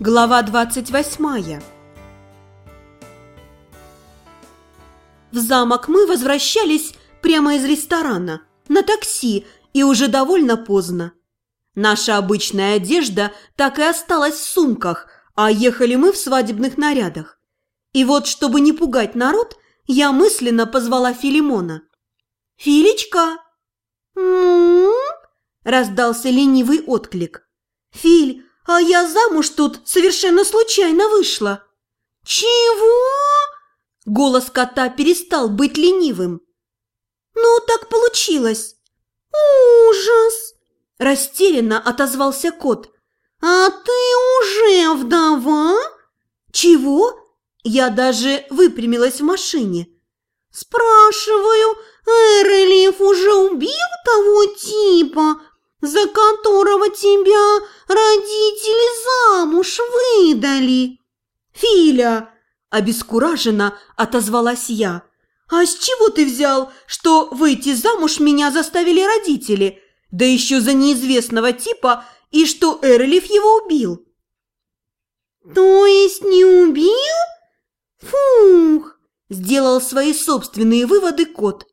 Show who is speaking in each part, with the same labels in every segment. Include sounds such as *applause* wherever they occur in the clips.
Speaker 1: Глава 28 В замок мы возвращались прямо из ресторана, на такси, и уже довольно поздно. Наша обычная одежда так и осталась в сумках, а ехали мы в свадебных нарядах. И вот, чтобы не пугать народ, я мысленно позвала Филимона. «Филечка!» «М-м-м!» раздался ленивый отклик. «Филь, а я замуж тут совершенно случайно вышла». «Чего?» Голос кота перестал быть ленивым. «Ну, так получилось». «Ужас!» Растерянно отозвался кот. «А ты уже вдова?» «Чего?» Я даже выпрямилась в машине. «Спрашиваю, Эрелев уже убил того типа, за которого тебя родители замуж выдали?» «Филя!» – обескураженно отозвалась я. «А с чего ты взял, что выйти замуж меня заставили родители, да еще за неизвестного типа, и что Эрлиф его убил?» «То есть не убил? Фух!» – сделал свои собственные выводы кот.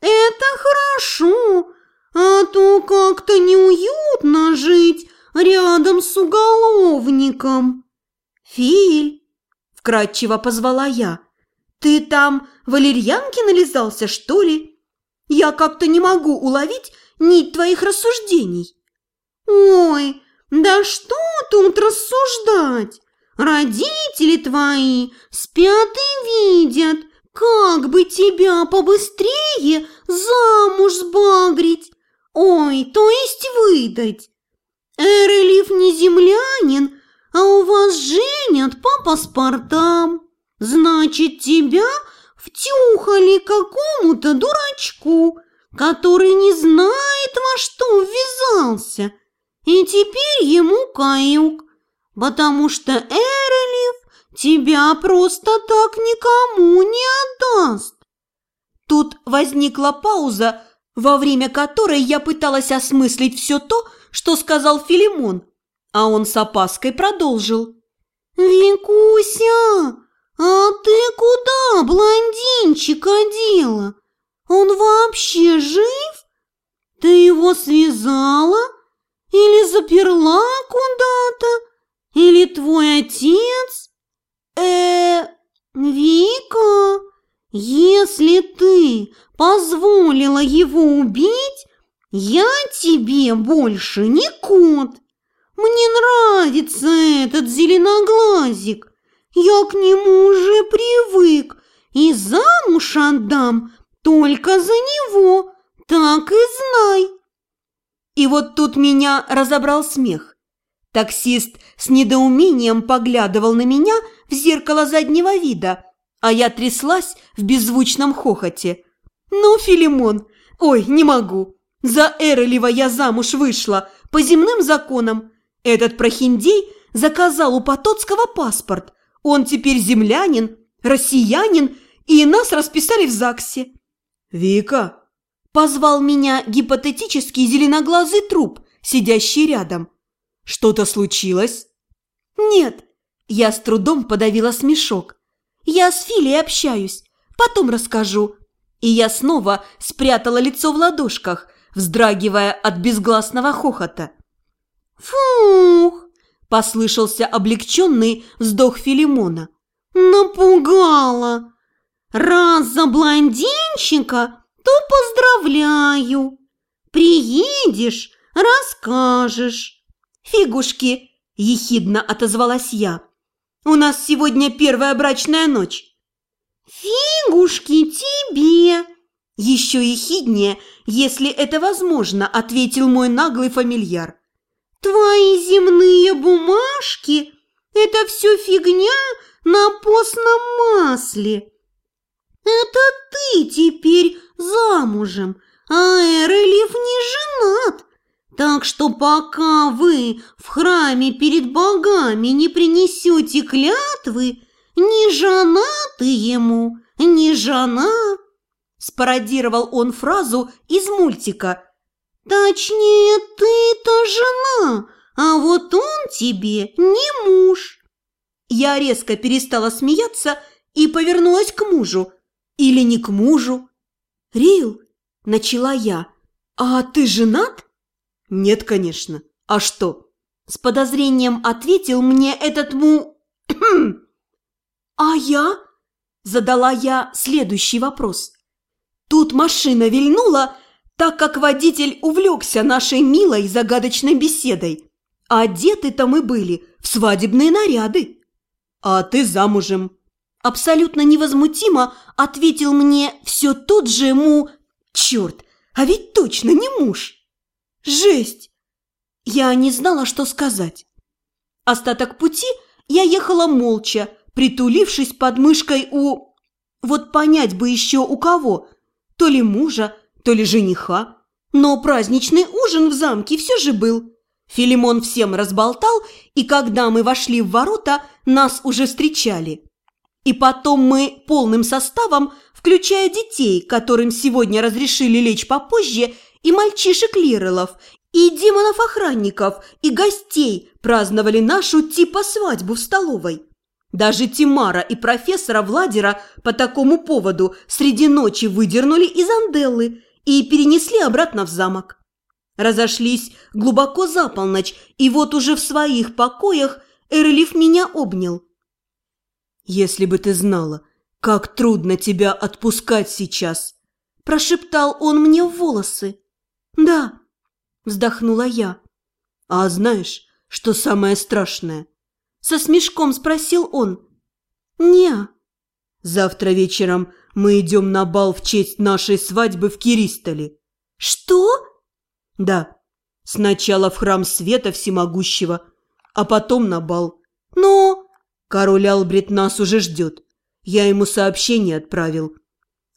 Speaker 1: «Это хорошо, а то как-то неуютно жить рядом с уголовником». «Филь!» – вкратчиво позвала я. «Ты там валерьянки нализался, что ли? Я как-то не могу уловить нить твоих рассуждений». «Ой, да что тут рассуждать? Родители твои спят и видят, как бы тебя побыстрее замуж сбагрить, ой, то есть выдать. Эрелив не землянин, а у вас женят по паспортам. Значит, тебя втюхали какому-то дурачку, который не знает, во что ввязался. И теперь ему каюк, потому что Эрелив тебя просто так никому не отдаст. Тут возникла пауза, во время которой я пыталась осмыслить все то, что сказал Филимон, а он с опаской продолжил. «Викуся, а ты куда блондинчика дела? Он вообще жив? Ты его связала или заперла куда-то? Или твой отец?» э Вика, если ты позволила его убить, я тебе больше не кот. Мне нравится этот зеленоглазик. Я к нему уже привык и замуж отдам только за него, так и знай. И вот тут меня разобрал смех. Таксист с недоумением поглядывал на меня в зеркало заднего вида, а я тряслась в беззвучном хохоте. «Ну, Филимон, ой, не могу. За Эролева я замуж вышла, по земным законам. Этот прохиндей заказал у Потоцкого паспорт. Он теперь землянин, россиянин, и нас расписали в ЗАГСе». «Вика!» – позвал меня гипотетический зеленоглазый труп, сидящий рядом. «Что-то случилось?» «Нет», – я с трудом подавила смешок. «Я с Филей общаюсь, потом расскажу». И я снова спрятала лицо в ладошках, вздрагивая от безгласного хохота. «Фух!» – послышался облегченный вздох Филимона. «Напугала! Раз за блондинчика, то поздравляю! Приедешь, расскажешь!» «Фигушки!» – ехидно отозвалась я. «У нас сегодня первая брачная ночь». «Фигушки тебе!» Еще ехиднее, если это возможно, ответил мой наглый фамильяр. «Твои земные бумажки – это все фигня на постном масле. Это ты теперь замужем, а Эрелев не женат. Так что пока вы в храме перед богами не принесете клятвы, ни жена ты ему, ни жена. Спародировал он фразу из мультика. Точнее, ты-то жена, А вот он тебе не муж. Я резко перестала смеяться и повернулась к мужу. Или не к мужу. Рил, начала я. А ты женат?
Speaker 2: Нет, конечно. А что?
Speaker 1: С подозрением ответил мне этот му... *clears throat* а я? Задала я следующий вопрос. Тут машина вильнула, так как водитель увлекся нашей милой загадочной беседой. А одеты-то мы были в свадебные наряды.
Speaker 2: А ты замужем.
Speaker 1: Абсолютно невозмутимо ответил мне все тот же ему... Черт, а ведь точно не муж. Жесть! Я не знала, что сказать. Остаток пути я ехала молча, притулившись под мышкой у... Вот понять бы еще у кого, то ли мужа, то ли жениха. Но праздничный ужин в замке все же был. Филимон всем разболтал, и когда мы вошли в ворота, нас уже встречали. И потом мы полным составом, включая детей, которым сегодня разрешили лечь попозже, и мальчишек Лирелов, и демонов-охранников, и гостей праздновали нашу типа свадьбу в столовой. Даже Тимара и профессора Владера по такому поводу среди ночи выдернули из Анделлы и перенесли обратно в замок. Разошлись глубоко за полночь, и вот уже в своих покоях Эрлиф меня обнял.
Speaker 2: «Если бы ты знала, как трудно тебя отпускать сейчас!»
Speaker 1: Прошептал он мне в волосы. «Да», – вздохнула я.
Speaker 2: «А знаешь, что самое страшное?»
Speaker 1: Со смешком спросил он. «Не».
Speaker 2: «Завтра вечером мы идем на бал в честь нашей свадьбы в Киристоле».
Speaker 1: «Что?»
Speaker 2: «Да. Сначала в храм света всемогущего, а потом на бал».
Speaker 1: «Но...»
Speaker 2: «Король Албрит нас уже ждет. Я ему сообщение отправил.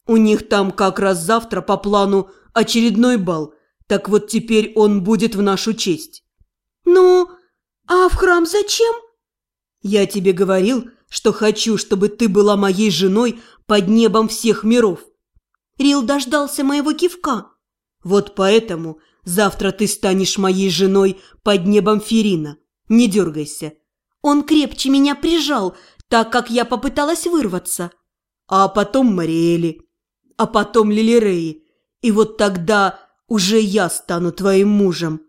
Speaker 2: У них там как раз завтра по плану очередной бал, так вот теперь он будет в нашу честь».
Speaker 1: «Ну, а в храм зачем?»
Speaker 2: Я тебе говорил, что хочу, чтобы ты была моей женой под небом всех миров.
Speaker 1: Рил дождался моего кивка.
Speaker 2: Вот поэтому завтра ты станешь моей женой под небом Ферина. Не дергайся.
Speaker 1: Он крепче меня прижал, так как я попыталась вырваться.
Speaker 2: А потом Мариэли, а потом Лилиреи. И вот тогда уже я стану твоим мужем.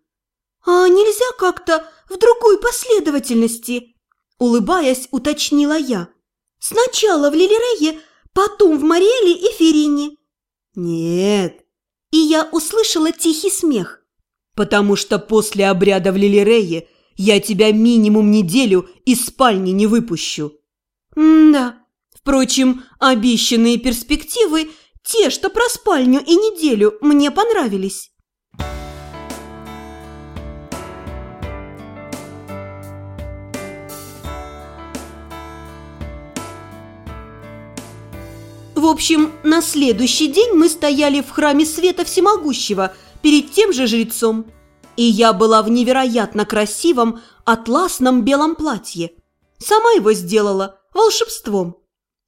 Speaker 1: А нельзя как-то в другой последовательности? Улыбаясь, уточнила я. «Сначала в Лилирее, потом в Мариэле и Ферине».
Speaker 2: «Нет».
Speaker 1: И я услышала тихий смех.
Speaker 2: «Потому что после обряда в Лилирее я тебя минимум неделю из спальни не выпущу».
Speaker 1: «Да. Впрочем, обещанные перспективы, те, что про спальню и неделю, мне понравились». В общем, на следующий день мы стояли в храме света всемогущего перед тем же жрецом. И я была в невероятно красивом атласном белом платье. Сама его сделала волшебством.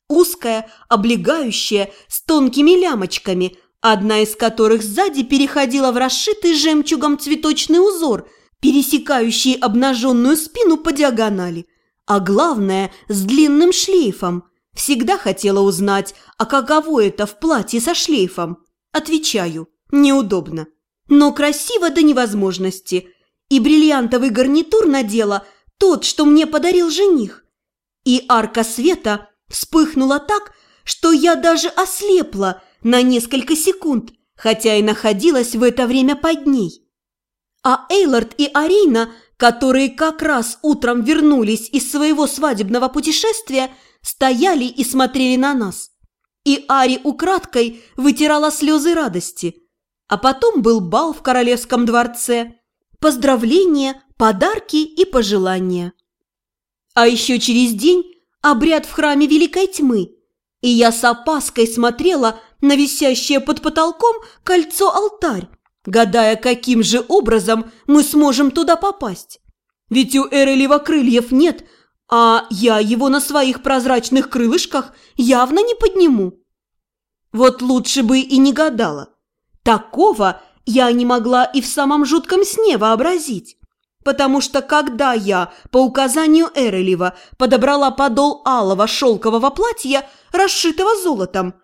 Speaker 1: Узкое, облегающее, с тонкими лямочками, одна из которых сзади переходила в расшитый жемчугом цветочный узор, пересекающий обнаженную спину по диагонали, а главное – с длинным шлейфом – Всегда хотела узнать, а каково это в платье со шлейфом. Отвечаю, неудобно. Но красиво до невозможности. И бриллиантовый гарнитур надела тот, что мне подарил жених. И арка света вспыхнула так, что я даже ослепла на несколько секунд, хотя и находилась в это время под ней. А Эйлард и Арина, которые как раз утром вернулись из своего свадебного путешествия, стояли и смотрели на нас. И Ари украдкой вытирала слезы радости. А потом был бал в королевском дворце. Поздравления, подарки и пожелания. А еще через день обряд в храме Великой Тьмы. И я с опаской смотрела на висящее под потолком кольцо-алтарь, гадая, каким же образом мы сможем туда попасть. Ведь у Эрелева крыльев нет, а я его на своих прозрачных крылышках явно не подниму. Вот лучше бы и не гадала. Такого я не могла и в самом жутком сне вообразить. Потому что когда я, по указанию Эрелева, подобрала подол алого шелкового платья, расшитого золотом,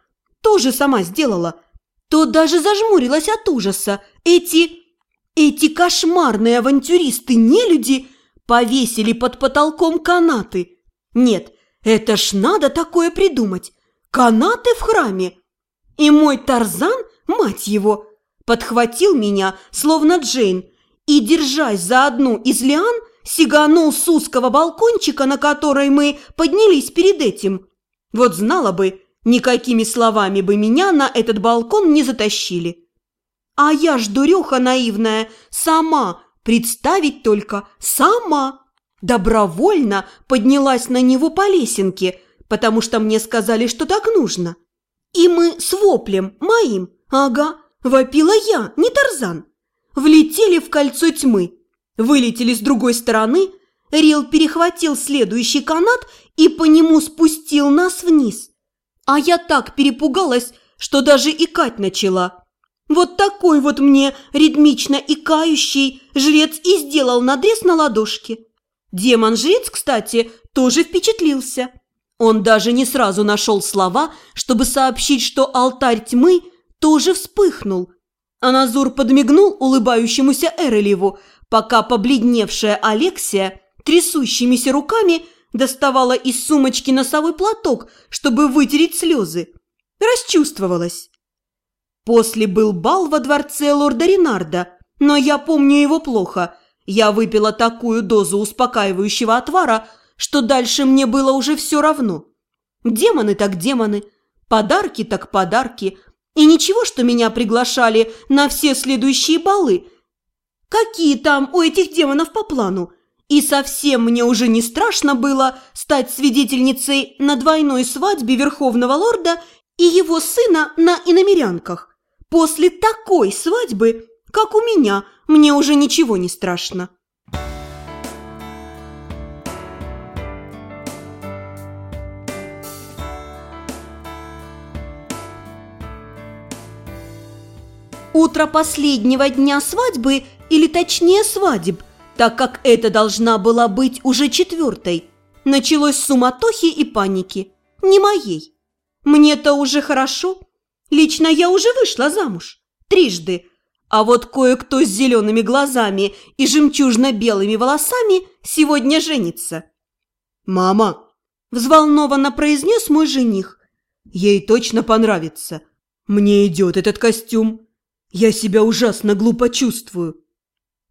Speaker 1: тоже сама сделала, то даже зажмурилась от ужаса. Эти... эти кошмарные авантюристы-нелюди повесили под потолком канаты. Нет, это ж надо такое придумать. Канаты в храме. И мой Тарзан, мать его, подхватил меня, словно Джейн, и, держась за одну из лиан, сиганул с узкого балкончика, на который мы поднялись перед этим. Вот знала бы, никакими словами бы меня на этот балкон не затащили. А я ж, дуреха наивная, сама, представить только, сама, добровольно поднялась на него по лесенке, потому что мне сказали, что так нужно. И мы с воплем моим, ага, вопила я, не Тарзан, влетели в кольцо тьмы, вылетели с другой стороны, Рил перехватил следующий канат и по нему спустил нас вниз. А я так перепугалась, что даже икать начала. Вот такой вот мне ритмично икающий жрец и сделал надрез на ладошке. Демон-жрец, кстати, тоже впечатлился. Он даже не сразу нашел слова, чтобы сообщить, что алтарь тьмы тоже вспыхнул. А Назур подмигнул улыбающемуся Эрелеву, пока побледневшая Алексия трясущимися руками доставала из сумочки носовой платок, чтобы вытереть слезы. Расчувствовалась. После был бал во дворце лорда Ренарда, но я помню его плохо. Я выпила такую дозу успокаивающего отвара, что дальше мне было уже все равно. Демоны так демоны, подарки так подарки, и ничего, что меня приглашали на все следующие балы. Какие там у этих демонов по плану? И совсем мне уже не страшно было стать свидетельницей на двойной свадьбе Верховного Лорда и его сына на иномерянках. После такой свадьбы, как у меня, мне уже ничего не страшно. Утро последнего дня свадьбы, или точнее свадеб, так как это должна была быть уже четвертой, началось суматохи и паники. Не моей. Мне-то уже хорошо. Лично я уже вышла замуж. Трижды. А вот кое-кто с зелеными глазами и жемчужно-белыми волосами сегодня женится.
Speaker 2: «Мама!»
Speaker 1: – взволнованно произнес мой жених.
Speaker 2: «Ей точно понравится. Мне идет этот костюм. Я себя ужасно глупо чувствую».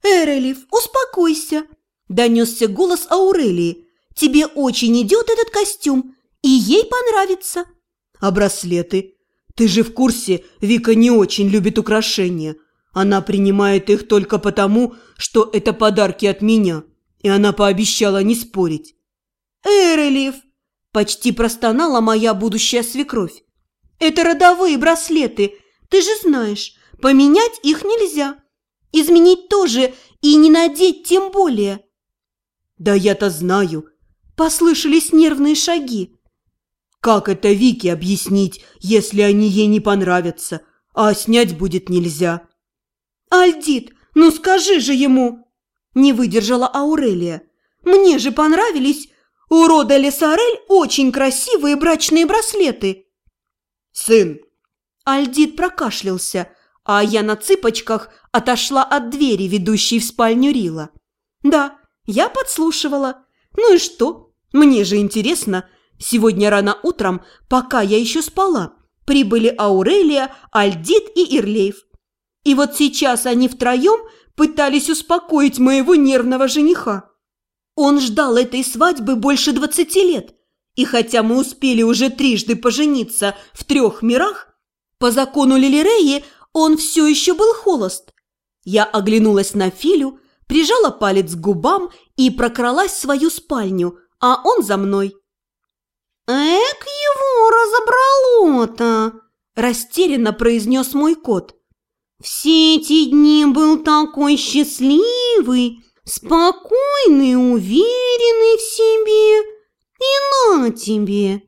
Speaker 1: «Эрелев, успокойся!» – донесся голос Аурелии. «Тебе очень идет этот костюм, и ей понравится».
Speaker 2: «А браслеты? Ты же в курсе, Вика не очень любит украшения. Она принимает их только потому, что это подарки от меня, и она пообещала не спорить».
Speaker 1: «Эрелев!» – почти простонала моя будущая свекровь. «Это родовые браслеты, ты же знаешь». Поменять их нельзя. Изменить тоже и не надеть тем более.
Speaker 2: Да я-то знаю.
Speaker 1: Послышались нервные шаги.
Speaker 2: Как это Вике объяснить, если они ей не понравятся, а снять будет нельзя?
Speaker 1: Альдит, ну скажи же ему! Не выдержала Аурелия. Мне же понравились у рода Лесарель очень красивые брачные браслеты.
Speaker 2: Сын!
Speaker 1: Альдит прокашлялся, а я на цыпочках отошла от двери, ведущей в спальню Рила. Да, я подслушивала. Ну и что? Мне же интересно. Сегодня рано утром, пока я еще спала, прибыли Аурелия, Альдит и Ирлейв. И вот сейчас они втроем пытались успокоить моего нервного жениха. Он ждал этой свадьбы больше двадцати лет. И хотя мы успели уже трижды пожениться в трех мирах, по закону Лилиреи он все еще был холост. Я оглянулась на Филю, прижала палец к губам и прокралась в свою спальню, а он за мной. «Эк, его разобрало-то!» – растерянно произнес мой кот. «Все эти дни был такой счастливый, спокойный, уверенный в себе. И на тебе!»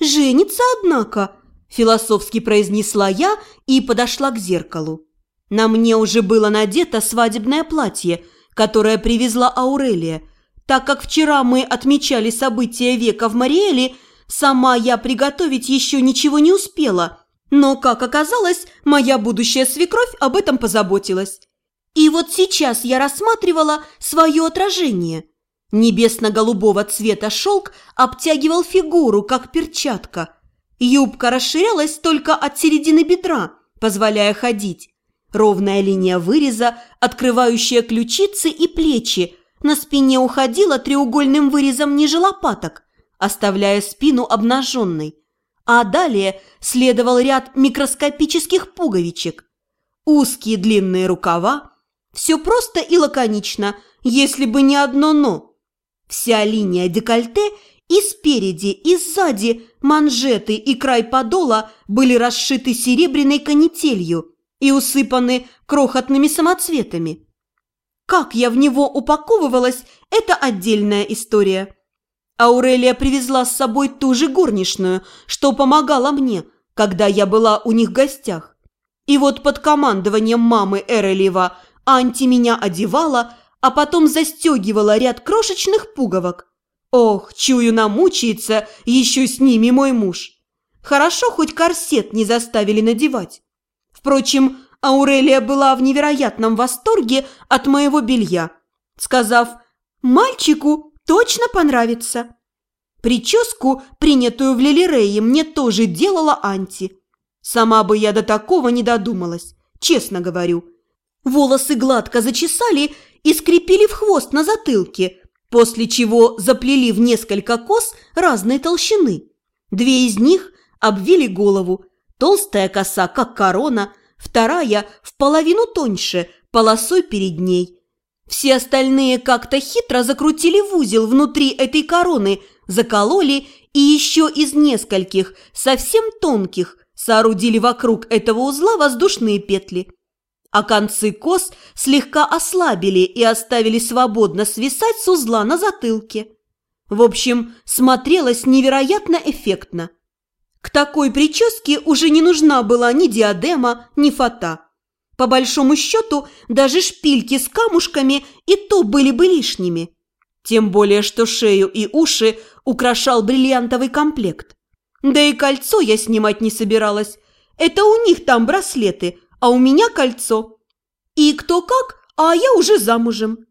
Speaker 1: «Женится, однако!» Философски произнесла я и подошла к зеркалу. На мне уже было надето свадебное платье, которое привезла Аурелия. Так как вчера мы отмечали события века в Мариэле, сама я приготовить еще ничего не успела. Но, как оказалось, моя будущая свекровь об этом позаботилась. И вот сейчас я рассматривала свое отражение. Небесно-голубого цвета шелк обтягивал фигуру, как перчатка. Юбка расширялась только от середины бедра, позволяя ходить. Ровная линия выреза, открывающая ключицы и плечи, на спине уходила треугольным вырезом ниже лопаток, оставляя спину обнаженной. А далее следовал ряд микроскопических пуговичек. Узкие длинные рукава. Все просто и лаконично, если бы не одно «но». Вся линия декольте и спереди, и сзади манжеты и край подола были расшиты серебряной канителью и усыпаны крохотными самоцветами. Как я в него упаковывалась – это отдельная история. Аурелия привезла с собой ту же горничную, что помогала мне, когда я была у них в гостях. И вот под командованием мамы Эрелева Анти меня одевала, а потом застегивала ряд крошечных пуговок. Ох, чую, намучается еще с ними мой муж. Хорошо, хоть корсет не заставили надевать. Впрочем, Аурелия была в невероятном восторге от моего белья, сказав «Мальчику точно понравится». Прическу, принятую в Лилирее, мне тоже делала Анти. Сама бы я до такого не додумалась, честно говорю. Волосы гладко зачесали и скрепили в хвост на затылке, после чего заплели в несколько кос разной толщины. Две из них обвили голову, толстая коса, как корона, вторая в половину тоньше, полосой перед ней. Все остальные как-то хитро закрутили в узел внутри этой короны, закололи и еще из нескольких, совсем тонких, соорудили вокруг этого узла воздушные петли а концы кос слегка ослабили и оставили свободно свисать с узла на затылке. В общем, смотрелось невероятно эффектно. К такой прическе уже не нужна была ни диадема, ни фата. По большому счету, даже шпильки с камушками и то были бы лишними. Тем более, что шею и уши украшал бриллиантовый комплект. Да и кольцо я снимать не собиралась. Это у них там браслеты – а у меня кольцо. И кто как, а я уже замужем.